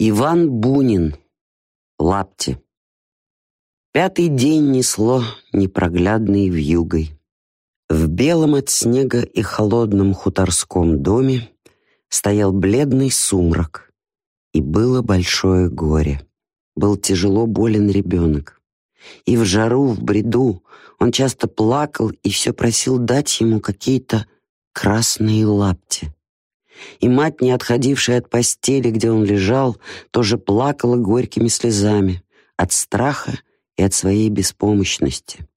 Иван Бунин. Лапти. Пятый день несло непроглядной вьюгой. В белом от снега и холодном хуторском доме стоял бледный сумрак, и было большое горе. Был тяжело болен ребенок. И в жару, в бреду он часто плакал и все просил дать ему какие-то красные лапти. И мать, не отходившая от постели, где он лежал, тоже плакала горькими слезами от страха и от своей беспомощности.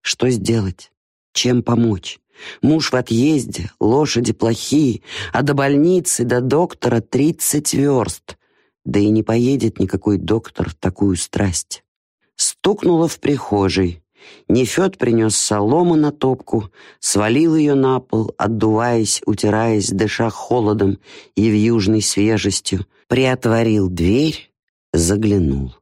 Что сделать? Чем помочь? Муж в отъезде, лошади плохие, а до больницы, до доктора тридцать верст. Да и не поедет никакой доктор в такую страсть. Стукнула в прихожей. Нефед принес солому на топку, свалил ее на пол, отдуваясь, утираясь, дыша холодом и в южной свежестью, приотворил дверь, заглянул.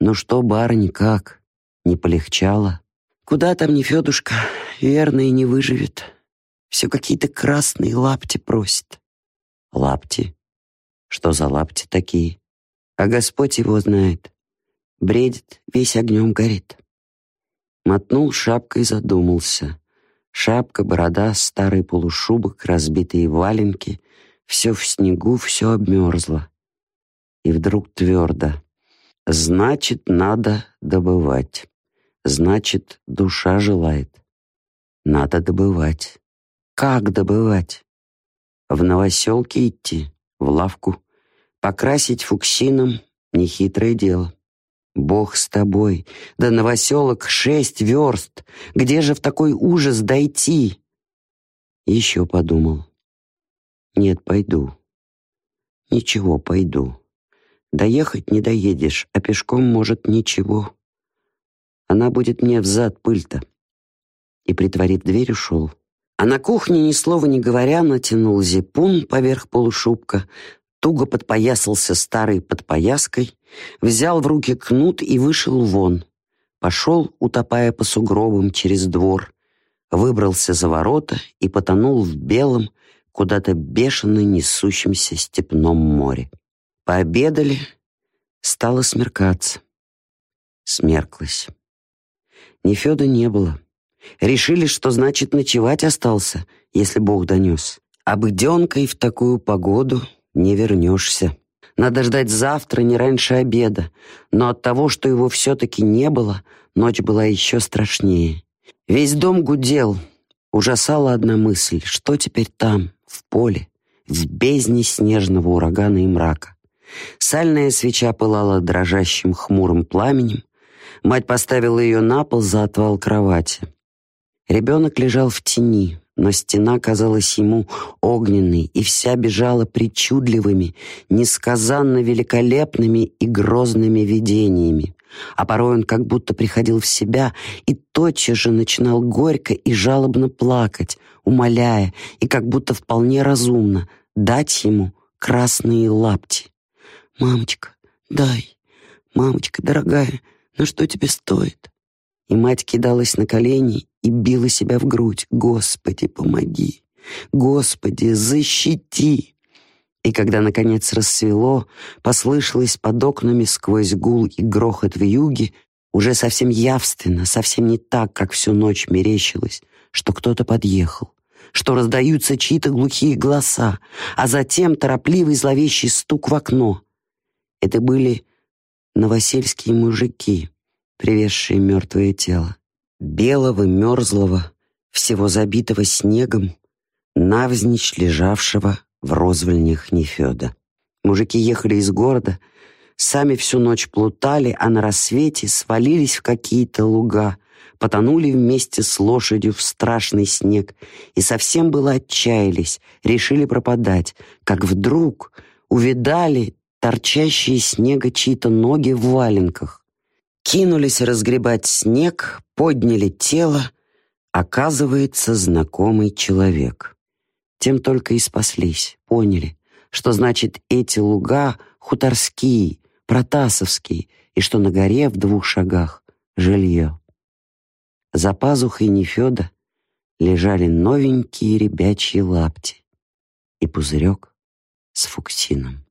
Ну что, барыня, как? Не полегчало? Куда там Нефедушка? Верно, и не выживет. Все какие-то красные лапти просит. Лапти? Что за лапти такие? А Господь его знает. Бредит, весь огнем горит. Мотнул шапкой, задумался. Шапка, борода, старый полушубок, разбитые валенки. Все в снегу, все обмерзло. И вдруг твердо. Значит, надо добывать. Значит, душа желает. Надо добывать. Как добывать? В новоселке идти, в лавку. Покрасить фуксином — нехитрое дело. Бог с тобой, да новоселок шесть верст. Где же в такой ужас дойти? Еще подумал. Нет, пойду. Ничего, пойду. Доехать не доедешь, а пешком, может, ничего. Она будет мне взад пыль-то. И, притворив дверь, ушел. А на кухне, ни слова не говоря, натянул зипун поверх полушубка, туго подпоясался старой подпояской, взял в руки кнут и вышел вон. Пошел, утопая по сугробам через двор, выбрался за ворота и потонул в белом, куда-то бешено несущемся степном море. Пообедали, стало смеркаться. Смерклось. Ни Феда не было. Решили, что значит ночевать остался, если Бог донес. А быденкой в такую погоду не вернешься. Надо ждать завтра, не раньше обеда. Но от того, что его все-таки не было, ночь была еще страшнее. Весь дом гудел. Ужасала одна мысль. Что теперь там, в поле, в бездне снежного урагана и мрака? Сальная свеча пылала дрожащим хмурым пламенем. Мать поставила ее на пол за отвал кровати. Ребенок лежал в тени, но стена казалась ему огненной и вся бежала причудливыми, несказанно великолепными и грозными видениями. А порой он как будто приходил в себя и тотчас же начинал горько и жалобно плакать, умоляя и как будто вполне разумно дать ему красные лапти. «Мамочка, дай! Мамочка, дорогая, ну что тебе стоит?» И мать кидалась на колени и била себя в грудь. «Господи, помоги! Господи, защити!» И когда, наконец, рассвело, послышалось под окнами сквозь гул и грохот в юге, уже совсем явственно, совсем не так, как всю ночь мерещилось, что кто-то подъехал, что раздаются чьи-то глухие голоса, а затем торопливый зловещий стук в окно. Это были новосельские мужики, привезшие мертвое тело белого, мерзлого, всего забитого снегом, навзничь лежавшего в розвольнях Нефеда. Мужики ехали из города, сами всю ночь плутали, а на рассвете свалились в какие-то луга, потонули вместе с лошадью в страшный снег и совсем было отчаялись, решили пропадать, как вдруг увидали торчащие снега чьи-то ноги в валенках. Кинулись разгребать снег, подняли тело. Оказывается, знакомый человек. Тем только и спаслись, поняли, что значит эти луга хуторские, протасовские, и что на горе в двух шагах жилье. За пазухой Нефеда лежали новенькие ребячьи лапти и пузырек с фуксином.